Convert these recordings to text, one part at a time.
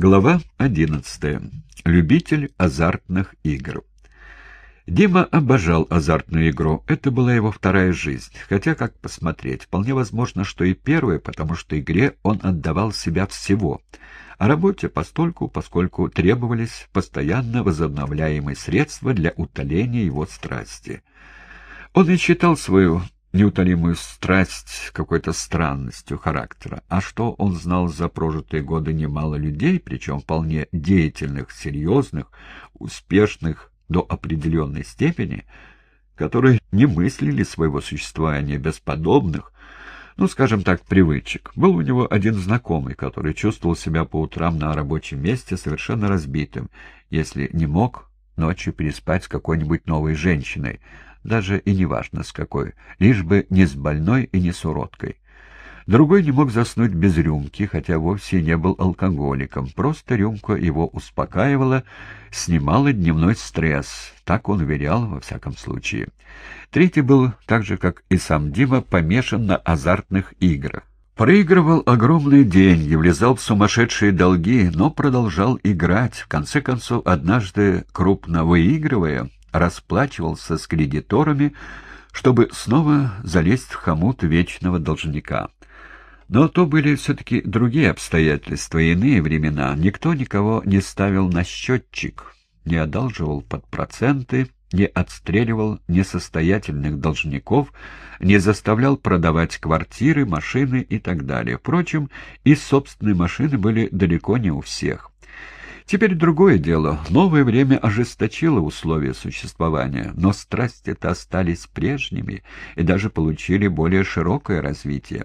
Глава 11. Любитель азартных игр. Дима обожал азартную игру. Это была его вторая жизнь. Хотя, как посмотреть, вполне возможно, что и первая, потому что игре он отдавал себя всего. А работе постольку, поскольку требовались постоянно возобновляемые средства для утоления его страсти. Он и считал свою неутолимую страсть какой-то странностью характера. А что он знал за прожитые годы немало людей, причем вполне деятельных, серьезных, успешных до определенной степени, которые не мыслили своего существования без подобных, ну, скажем так, привычек. Был у него один знакомый, который чувствовал себя по утрам на рабочем месте совершенно разбитым, если не мог ночью переспать с какой-нибудь новой женщиной, даже и неважно с какой, лишь бы не с больной и не с уродкой. Другой не мог заснуть без рюмки, хотя вовсе не был алкоголиком. Просто рюмка его успокаивала, снимала дневной стресс. Так он уверял, во всяком случае. Третий был, так же, как и сам Дима, помешан на азартных играх. Проигрывал огромные деньги, влезал в сумасшедшие долги, но продолжал играть. В конце концов, однажды, крупно выигрывая, расплачивался с кредиторами, чтобы снова залезть в хомут вечного должника. Но то были все-таки другие обстоятельства, иные времена. Никто никого не ставил на счетчик, не одалживал под проценты, не отстреливал несостоятельных должников, не заставлял продавать квартиры, машины и так далее. Впрочем, и собственные машины были далеко не у всех. Теперь другое дело. Новое время ожесточило условия существования, но страсти-то остались прежними и даже получили более широкое развитие.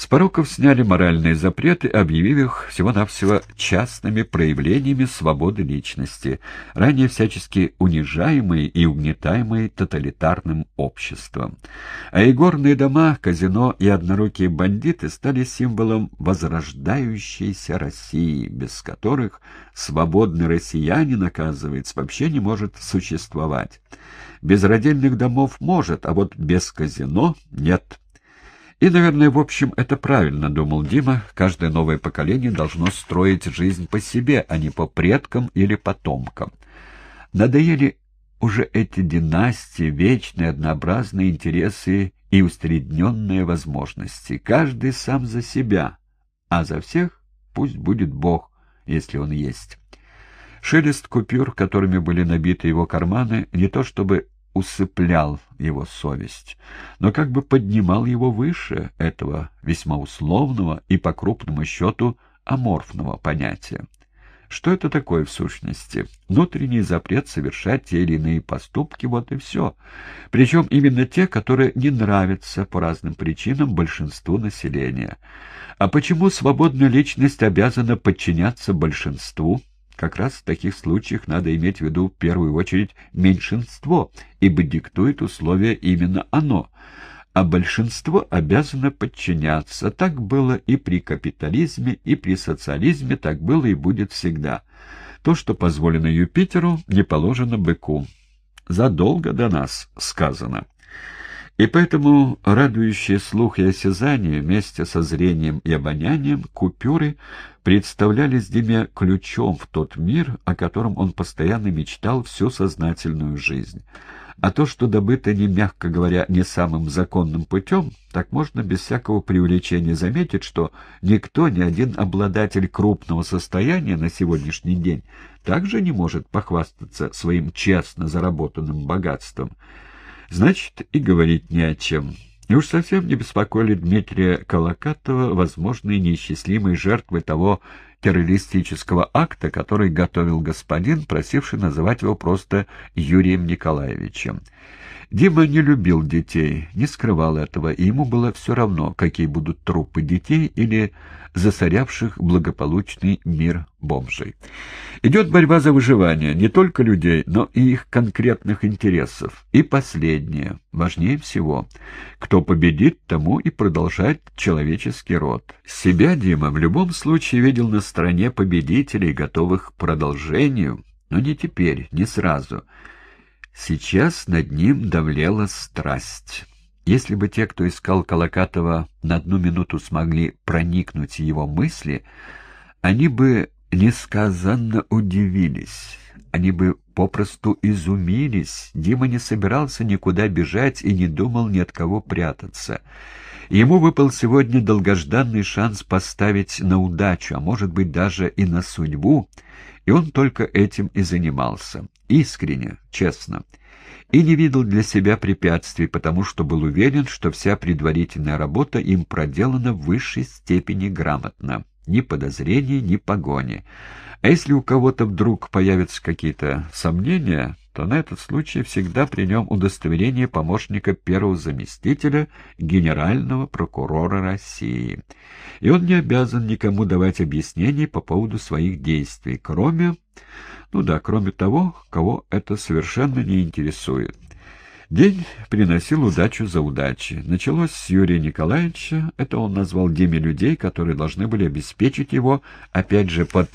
С пороков сняли моральные запреты, объявив их всего-навсего частными проявлениями свободы личности, ранее всячески унижаемые и угнетаемые тоталитарным обществом. А игорные дома, казино и однорукие бандиты стали символом возрождающейся России, без которых свободный россиянин, оказывается, вообще не может существовать. Без родильных домов может, а вот без казино нет. И, наверное, в общем, это правильно, думал Дима. Каждое новое поколение должно строить жизнь по себе, а не по предкам или потомкам. Надоели уже эти династии, вечные однообразные интересы и усредненные возможности. Каждый сам за себя, а за всех пусть будет Бог, если он есть. Шелест купюр, которыми были набиты его карманы, не то чтобы усыплял его совесть, но как бы поднимал его выше этого весьма условного и по крупному счету аморфного понятия. Что это такое в сущности? Внутренний запрет совершать те или иные поступки, вот и все. Причем именно те, которые не нравятся по разным причинам большинству населения. А почему свободная личность обязана подчиняться большинству? Как раз в таких случаях надо иметь в виду в первую очередь меньшинство, ибо диктует условия именно оно, а большинство обязано подчиняться. Так было и при капитализме, и при социализме, так было и будет всегда. То, что позволено Юпитеру, не положено быку. Задолго до нас сказано. И поэтому радующие слух и осязание вместе со зрением и обонянием купюры представлялись Диме ключом в тот мир, о котором он постоянно мечтал всю сознательную жизнь. А то, что добыто не, мягко говоря, не самым законным путем, так можно без всякого преувеличения заметить, что никто, ни один обладатель крупного состояния на сегодняшний день также не может похвастаться своим честно заработанным богатством — Значит, и говорить не о чем. И уж совсем не беспокоили Дмитрия Колокатова возможные неисчислимые жертвы того террористического акта, который готовил господин, просивший называть его просто Юрием Николаевичем. Дима не любил детей, не скрывал этого, и ему было все равно, какие будут трупы детей или засорявших благополучный мир бомжей. Идет борьба за выживание не только людей, но и их конкретных интересов. И последнее, важнее всего, кто победит, тому и продолжать человеческий род. Себя Дима в любом случае видел на стороне победителей, готовых к продолжению, но не теперь, не сразу — Сейчас над ним давлела страсть. Если бы те, кто искал Колокатова, на одну минуту смогли проникнуть в его мысли, они бы несказанно удивились. Они бы попросту изумились. Дима не собирался никуда бежать и не думал ни от кого прятаться. Ему выпал сегодня долгожданный шанс поставить на удачу, а может быть даже и на судьбу, и он только этим и занимался. Искренне, честно. И не видел для себя препятствий, потому что был уверен, что вся предварительная работа им проделана в высшей степени грамотно. Ни подозрений, ни погони. А если у кого-то вдруг появятся какие-то сомнения, то на этот случай всегда при нем удостоверение помощника первого заместителя генерального прокурора России. И он не обязан никому давать объяснений по поводу своих действий, кроме... Ну да, кроме того, кого это совершенно не интересует. День приносил удачу за удачей. Началось с Юрия Николаевича, это он назвал Диме людей, которые должны были обеспечить его, опять же, под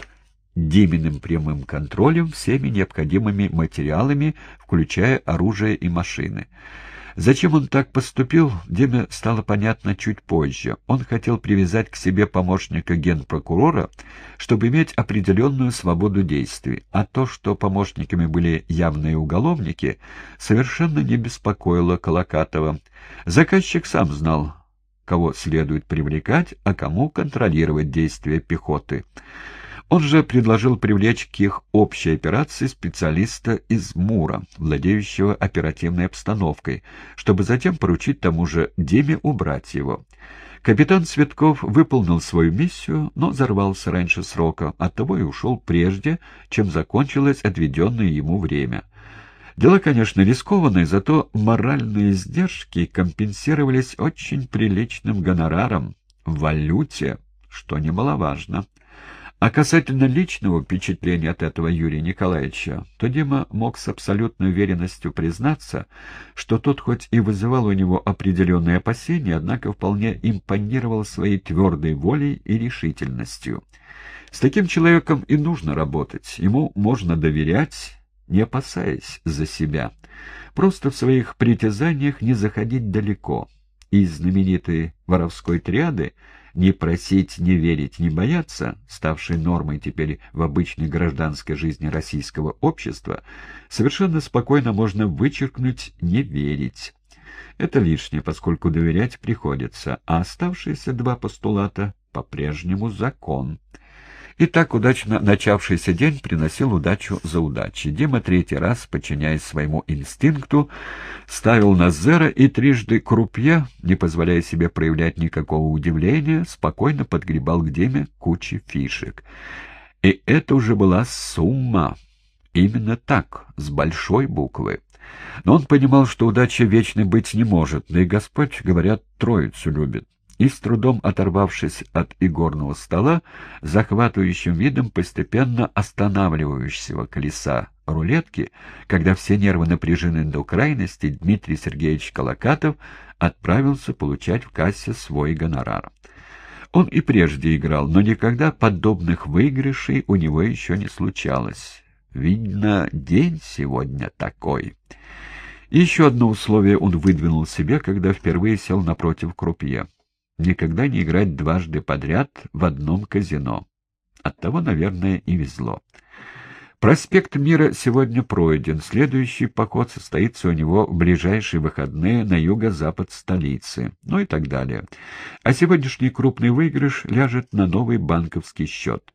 Диминым прямым контролем всеми необходимыми материалами, включая оружие и машины. Зачем он так поступил, Диме стало понятно чуть позже. Он хотел привязать к себе помощника генпрокурора, чтобы иметь определенную свободу действий, а то, что помощниками были явные уголовники, совершенно не беспокоило Колокатова. Заказчик сам знал, кого следует привлекать, а кому контролировать действия пехоты. Он же предложил привлечь к их общей операции специалиста из Мура, владеющего оперативной обстановкой, чтобы затем поручить тому же Деме убрать его. Капитан Цветков выполнил свою миссию, но взорвался раньше срока, оттого и ушел прежде, чем закончилось отведенное ему время. Дело, конечно, рискованное, зато моральные издержки компенсировались очень приличным гонораром в валюте, что немаловажно. А касательно личного впечатления от этого Юрия Николаевича, то Дима мог с абсолютной уверенностью признаться, что тот хоть и вызывал у него определенные опасения, однако вполне импонировал своей твердой волей и решительностью. С таким человеком и нужно работать, ему можно доверять, не опасаясь за себя. Просто в своих притязаниях не заходить далеко. Из знаменитой воровской триады не просить, не верить, не бояться, ставшей нормой теперь в обычной гражданской жизни российского общества, совершенно спокойно можно вычеркнуть «не верить». Это лишнее, поскольку доверять приходится, а оставшиеся два постулата по-прежнему закон — и так удачно начавшийся день приносил удачу за удачей. Дима третий раз, подчиняясь своему инстинкту, ставил на зеро и трижды крупье, не позволяя себе проявлять никакого удивления, спокойно подгребал к Диме кучи фишек. И это уже была сумма. Именно так, с большой буквы. Но он понимал, что удача вечной быть не может, да и Господь, говорят, троицу любит и, с трудом оторвавшись от игорного стола, захватывающим видом постепенно останавливающегося колеса рулетки, когда все нервы напряжены до крайности, Дмитрий Сергеевич Колокатов отправился получать в кассе свой гонорар. Он и прежде играл, но никогда подобных выигрышей у него еще не случалось. Видно, день сегодня такой. Еще одно условие он выдвинул себе, когда впервые сел напротив крупье никогда не играть дважды подряд в одном казино. Оттого, наверное, и везло. Проспект Мира сегодня пройден, следующий поход состоится у него в ближайшие выходные на юго-запад столицы, ну и так далее. А сегодняшний крупный выигрыш ляжет на новый банковский счет.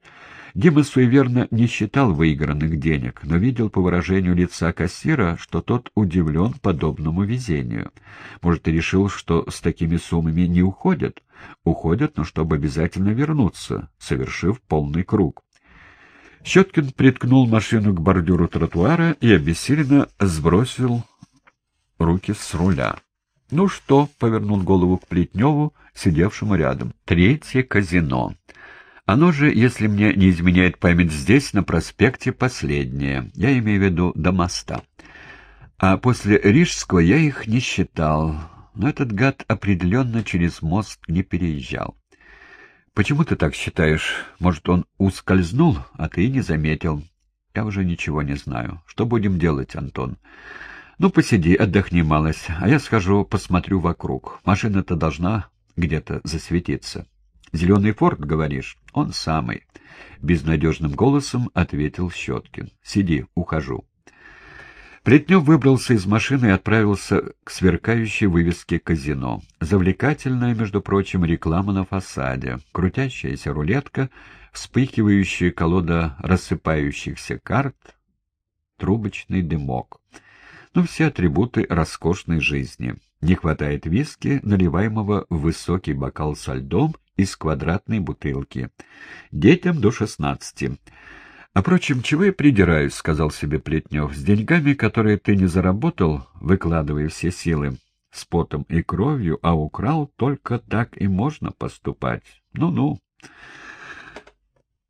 Дима суеверно не считал выигранных денег, но видел по выражению лица кассира, что тот удивлен подобному везению. Может, и решил, что с такими суммами не уходят? Уходят, но чтобы обязательно вернуться, совершив полный круг. Щеткин приткнул машину к бордюру тротуара и обессиленно сбросил руки с руля. «Ну что?» — повернул голову к Плетневу, сидевшему рядом. «Третье казино». Оно же, если мне не изменяет память здесь, на проспекте последнее. Я имею в виду до моста. А после Рижского я их не считал, но этот гад определенно через мост не переезжал. Почему ты так считаешь? Может, он ускользнул, а ты не заметил? Я уже ничего не знаю. Что будем делать, Антон? Ну, посиди, отдохни малость, а я схожу, посмотрю вокруг. Машина-то должна где-то засветиться. «Зеленый форт, говоришь?» «Он самый», — безнадежным голосом ответил Щеткин. «Сиди, ухожу». Плетнев выбрался из машины и отправился к сверкающей вывеске казино. Завлекательная, между прочим, реклама на фасаде, крутящаяся рулетка, вспыхивающая колода рассыпающихся карт, трубочный дымок. Ну, все атрибуты роскошной жизни. Не хватает виски, наливаемого в высокий бокал со льдом из квадратной бутылки. Детям до шестнадцати. «А впрочем, чего я придираюсь?» — сказал себе Плетнев. «С деньгами, которые ты не заработал, выкладывая все силы, с потом и кровью, а украл, только так и можно поступать. Ну-ну».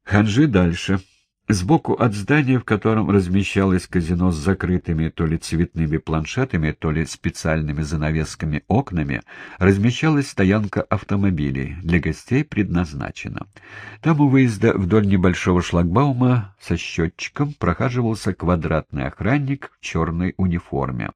Ханжи дальше. Сбоку от здания, в котором размещалось казино с закрытыми то ли цветными планшетами, то ли специальными занавесками окнами, размещалась стоянка автомобилей, для гостей предназначена. Там у выезда вдоль небольшого шлагбаума со счетчиком прохаживался квадратный охранник в черной униформе.